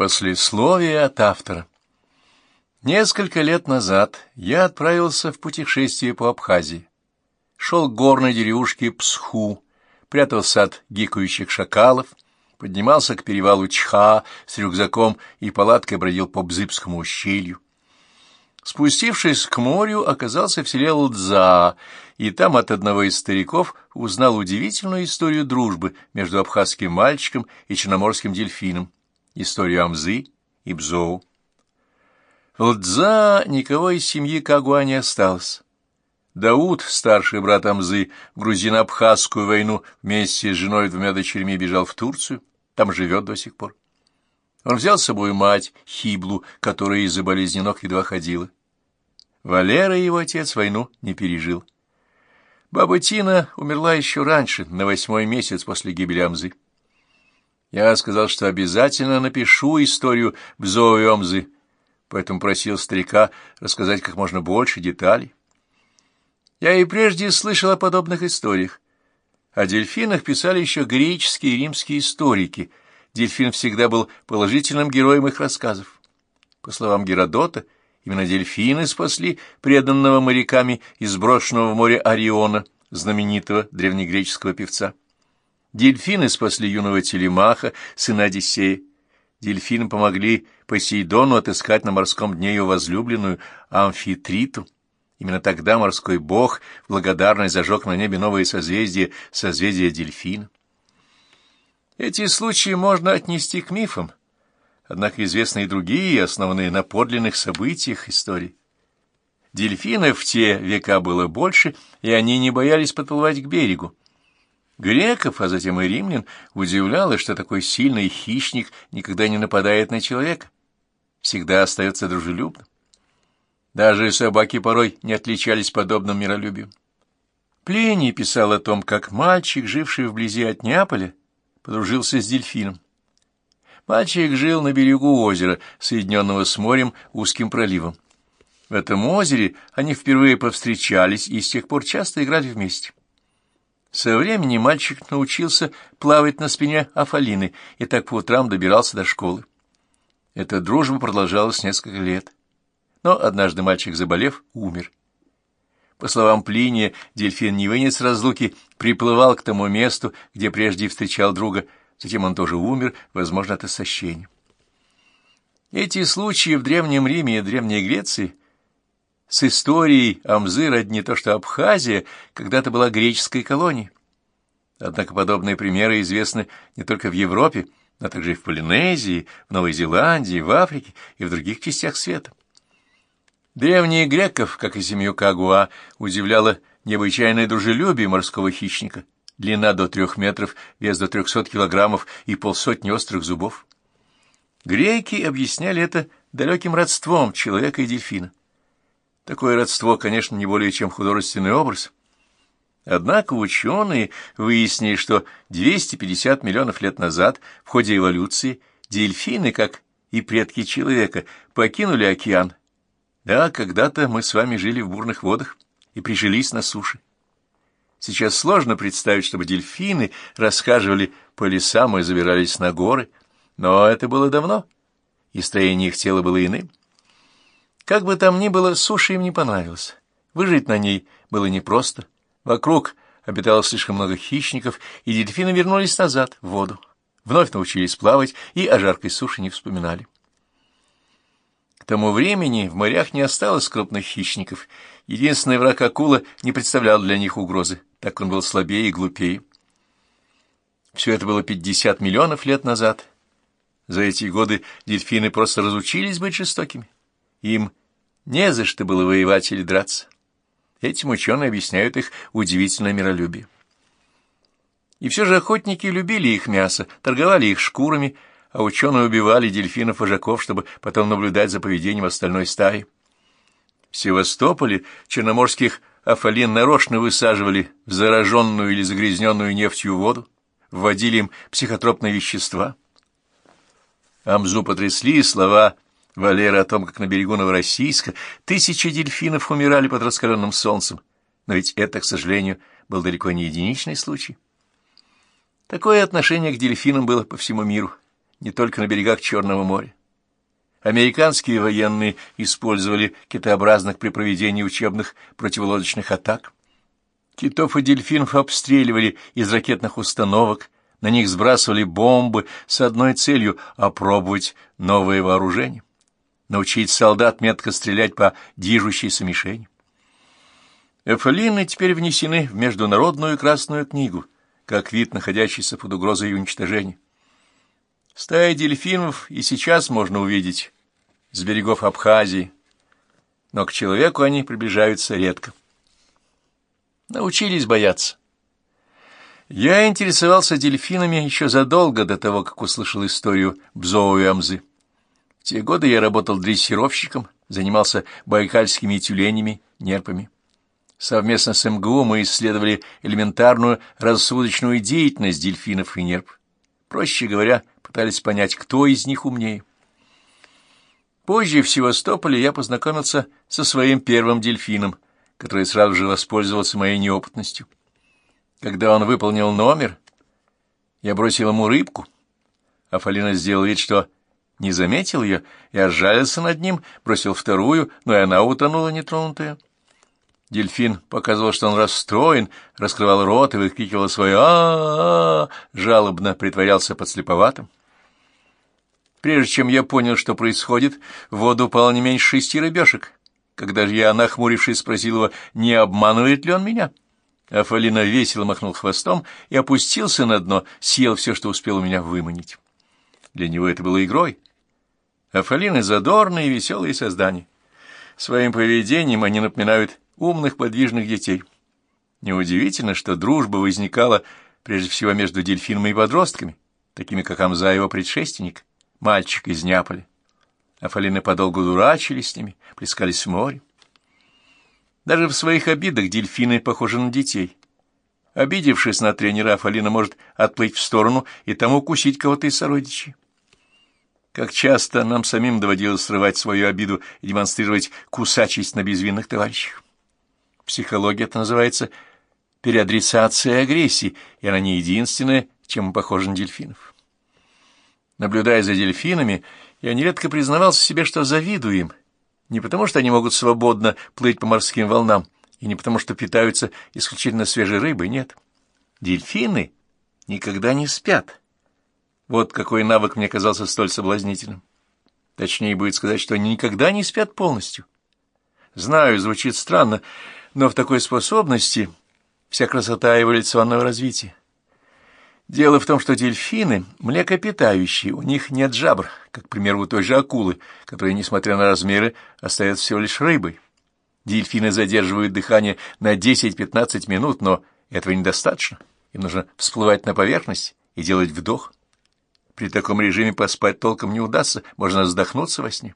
Послесловие от автора. Несколько лет назад я отправился в путешествие по Абхазии. Шел к горной деревушке Псху, прятался от гикающих шакалов, поднимался к перевалу Чха с рюкзаком и палаткой бродил по Бзыбскому ущелью. Спустившись к морю, оказался в селе Лдза, и там от одного из стариков узнал удивительную историю дружбы между абхазским мальчиком и черноморским дельфином историю Амзы и Бзоу. Лдза никого из семьи Кагуа не осталось. Дауд, старший брат Амзы, в грузино-абхазскую войну вместе с женой и двумя дочерьми бежал в Турцию, там живет до сих пор. Он взял с собой мать, Хиблу, которая из-за болезни ног едва ходила. Валера, его отец, войну не пережил. Баба Тина умерла еще раньше, на восьмой месяц после гибели Амзы. Я сказал, что обязательно напишу историю Бзоуэмзы, поэтому просил старика рассказать как можно больше деталей. Я и прежде слышал о подобных историях. О дельфинах писали еще греческие и римские историки. Дельфин всегда был положительным героем их рассказов. По словам Геродота, именно дельфины спасли преданного моряками из брошенного в море Ориона, знаменитого древнегреческого певца. Дельфины спасли юного Телемаха, сына Одиссея. Дельфины помогли Посейдону отыскать на морском дне ее возлюбленную Амфитриту. Именно тогда морской бог благодарность зажег на небе новые созвездия, созвездия дельфина. Эти случаи можно отнести к мифам, однако известны и другие, основанные на подлинных событиях истории. Дельфинов в те века было больше, и они не боялись подплывать к берегу. Греков, а затем и римлян, удивляло, что такой сильный хищник никогда не нападает на человека, всегда остается дружелюбным. Даже собаки порой не отличались подобным миролюбием. Плиний писал о том, как мальчик, живший вблизи от Неаполя, подружился с дельфином. Мальчик жил на берегу озера, соединенного с морем узким проливом. В этом озере они впервые повстречались и с тех пор часто играли вместе. Со временем мальчик научился плавать на спине Афалины и так по утрам добирался до школы. Эта дружба продолжалась несколько лет. Но однажды мальчик, заболев, умер. По словам Плиния, дельфин не вынес разлуки, приплывал к тому месту, где прежде встречал друга, затем он тоже умер, возможно, от истощения. Эти случаи в Древнем Риме и Древней Греции с историей Амзы родни то, что Абхазия когда-то была греческой колонией. Однако подобные примеры известны не только в Европе, но также и в Полинезии, в Новой Зеландии, в Африке и в других частях света. Древних греков, как и семью Кагуа, удивляло необычайное дружелюбие морского хищника, длина до трех метров, вес до трехсот килограммов и полсотни острых зубов. Греки объясняли это далеким родством человека и дельфина. Такое родство, конечно, не более чем художественный образ. Однако ученые выяснили, что 250 миллионов лет назад в ходе эволюции дельфины, как и предки человека, покинули океан. Да, когда-то мы с вами жили в бурных водах и прижились на суше. Сейчас сложно представить, чтобы дельфины расхаживали по лесам и забирались на горы, но это было давно, и строение их тела было иным. Как бы там ни было, суша им не понравилась. Выжить на ней было непросто. Вокруг обитало слишком много хищников, и дельфины вернулись назад, в воду. Вновь научились плавать и о жаркой суше не вспоминали. К тому времени в морях не осталось крупных хищников. Единственный враг акула не представлял для них угрозы, так он был слабее и глупее. Все это было 50 миллионов лет назад. За эти годы дельфины просто разучились быть жестокими. Им не за что было воевать или драться. Этим ученые объясняют их удивительное миролюбие. И все же охотники любили их мясо, торговали их шкурами, а ученые убивали дельфинов-вожаков, чтобы потом наблюдать за поведением остальной стаи. В Севастополе черноморских афалин нарочно высаживали в зараженную или загрязненную нефтью воду, вводили им психотропные вещества. Амзу потрясли слова Валера о том, как на берегу Новороссийска тысячи дельфинов умирали под раскаленным солнцем. Но ведь это, к сожалению, был далеко не единичный случай. Такое отношение к дельфинам было по всему миру. не только на берегах Черного моря. Американские военные использовали китообразных при проведении учебных противолодочных атак. Китов и дельфинов обстреливали из ракетных установок, на них сбрасывали бомбы с одной целью — опробовать новое вооружение, научить солдат метко стрелять по движущейся мишени. Эфалины теперь внесены в Международную Красную книгу, как вид, находящийся под угрозой уничтожения. Стаи дельфинов и сейчас можно увидеть с берегов Абхазии, но к человеку они приближаются редко. Научились бояться. Я интересовался дельфинами еще задолго до того, как услышал историю Бзоу и Амзы. В те годы я работал дрессировщиком, занимался байкальскими тюленями, нерпами. Совместно с МГУ мы исследовали элементарную рассудочную деятельность дельфинов и нерп. Проще говоря, пытались понять, кто из них умнее. Позже в Севастополе я познакомился со своим первым дельфином, который сразу же воспользовался моей неопытностью. Когда он выполнил номер, я бросил ему рыбку, а Фалина сделал вид, что не заметил ее, я сжалился над ним, бросил вторую, но и она утонула нетронутая. Дельфин показывал, что он расстроен, раскрывал рот и выкрикивал свое а, -а, -а, -а жалобно притворялся подслеповатым. Прежде чем я понял, что происходит, в воду упало не меньше шести рыбешек. Когда же я, нахмурившись, спросил его, не обманывает ли он меня, — Афалина весело махнул хвостом и опустился на дно, съел все, что успел у меня выманить. Для него это было игрой. Афалины задорные и веселые создания. Своим поведением они напоминают умных подвижных детей. Неудивительно, что дружба возникала прежде всего между дельфином и подростками, такими как Амза его предшественник, мальчик из Неаполя. Афалины подолгу дурачились с ними, плескались в море. Даже в своих обидах дельфины похожи на детей. Обидевшись на тренера, Афалина может отплыть в сторону и там укусить кого-то из сородичей. Как часто нам самим доводилось срывать свою обиду и демонстрировать кусачесть на безвинных товарищах. Психология это называется переадресация агрессии, и она не единственная, чем мы похожи на дельфинов. Наблюдая за дельфинами, я нередко признавался себе, что завидую им, не потому, что они могут свободно плыть по морским волнам, и не потому, что питаются исключительно свежей рыбой, нет. Дельфины никогда не спят. Вот какой навык мне казался столь соблазнительным. Точнее будет сказать, что они никогда не спят полностью. Знаю, звучит странно, но в такой способности вся красота эволюционного развития. Дело в том, что дельфины млекопитающие, у них нет жабр, как, к примеру, у той же акулы, которая, несмотря на размеры, остается всего лишь рыбой. Дельфины задерживают дыхание на 10-15 минут, но этого недостаточно. Им нужно всплывать на поверхность и делать вдох. При таком режиме поспать толком не удастся, можно вздохнуться во сне.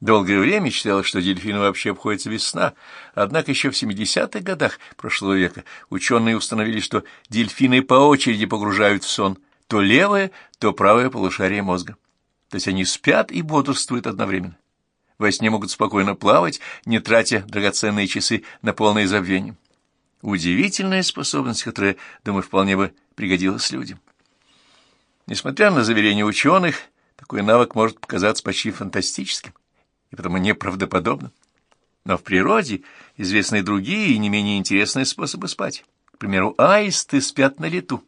Долгое время считалось, что дельфины вообще обходятся без сна, однако еще в 70-х годах прошлого века ученые установили, что дельфины по очереди погружают в сон то левое, то правое полушарие мозга. То есть они спят и бодрствуют одновременно. Во сне могут спокойно плавать, не тратя драгоценные часы на полное забвение. Удивительная способность, которая, думаю, вполне бы пригодилась людям. Несмотря на заверения ученых, такой навык может показаться почти фантастическим и потому неправдоподобно. Но в природе известны другие и не менее интересные способы спать. К примеру, аисты спят на лету.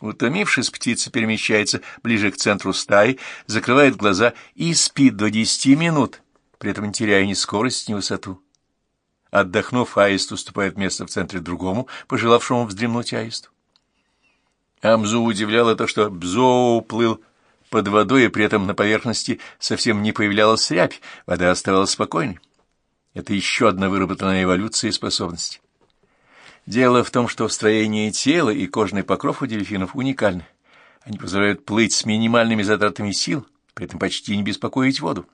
Утомившись, птица перемещается ближе к центру стаи, закрывает глаза и спит до десяти минут, при этом не теряя ни скорость, ни высоту. Отдохнув, аист уступает место в центре другому, пожелавшему вздремнуть аисту. Амзу удивляло то, что Бзоу плыл под водой, и при этом на поверхности совсем не появлялась рябь, вода оставалась спокойной. Это еще одна выработанная эволюция способности. Дело в том, что строение тела и кожный покров у дельфинов уникальны. Они позволяют плыть с минимальными затратами сил, при этом почти не беспокоить воду.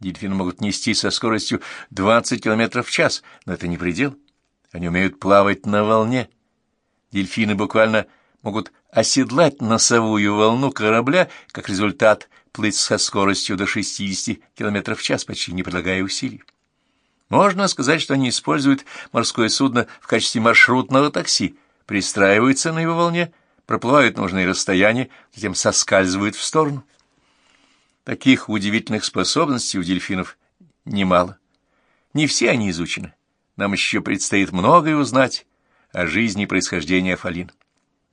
Дельфины могут нести со скоростью 20 км в час, но это не предел. Они умеют плавать на волне. Дельфины буквально могут оседлать носовую волну корабля, как результат плыть со скоростью до 60 км в час, почти не предлагая усилий. Можно сказать, что они используют морское судно в качестве маршрутного такси, пристраиваются на его волне, проплывают нужные расстояния, затем соскальзывают в сторону. Таких удивительных способностей у дельфинов немало. Не все они изучены. Нам еще предстоит многое узнать о жизни и происхождении афалин.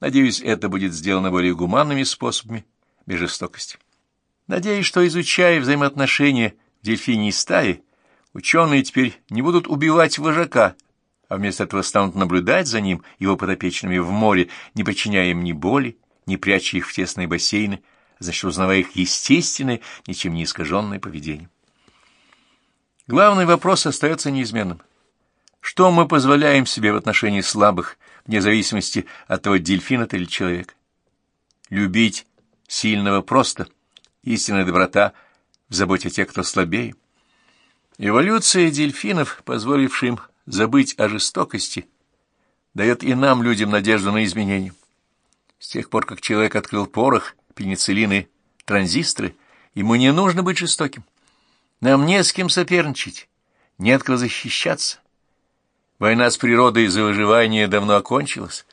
Надеюсь, это будет сделано более гуманными способами, без жестокости. Надеюсь, что, изучая взаимоотношения дельфиней стаи, ученые теперь не будут убивать вожака, а вместо этого станут наблюдать за ним, его подопечными в море, не причиняя им ни боли, не пряча их в тесные бассейны, значит, узнавая их естественное, ничем не искаженное поведение. Главный вопрос остается неизменным. Что мы позволяем себе в отношении слабых, вне зависимости от того, дельфин это или человек? Любить сильного просто, истинная доброта в заботе о тех, кто слабее. Эволюция дельфинов, позволившая им забыть о жестокости, дает и нам, людям, надежду на изменения. С тех пор, как человек открыл порох, пенициллин и транзисторы, ему не нужно быть жестоким. Нам не с кем соперничать, не от кого защищаться. Война с природой за выживание давно окончилась.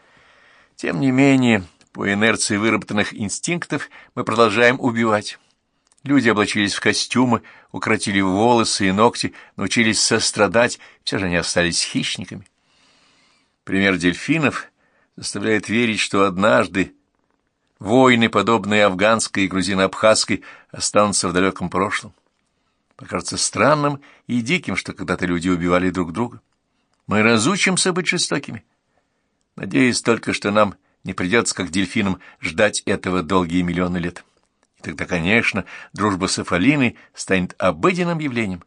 Тем не менее, по инерции выработанных инстинктов мы продолжаем убивать. Люди облачились в костюмы, укоротили волосы и ногти, научились сострадать, все же они остались хищниками. Пример дельфинов заставляет верить, что однажды войны, подобные афганской и грузино-абхазской, останутся в далеком прошлом. Покажется странным и диким, что когда-то люди убивали друг друга. Мы разучимся быть жестокими. Надеюсь только, что нам не придется, как дельфинам, ждать этого долгие миллионы лет. Тогда, конечно, дружба с Афалиной станет обыденным явлением,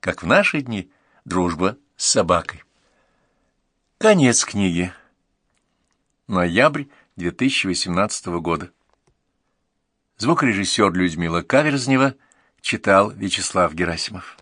как в наши дни дружба с собакой. Конец книги. Ноябрь 2018 года. Звукорежиссер Людмила Каверзнева читал Вячеслав Герасимов.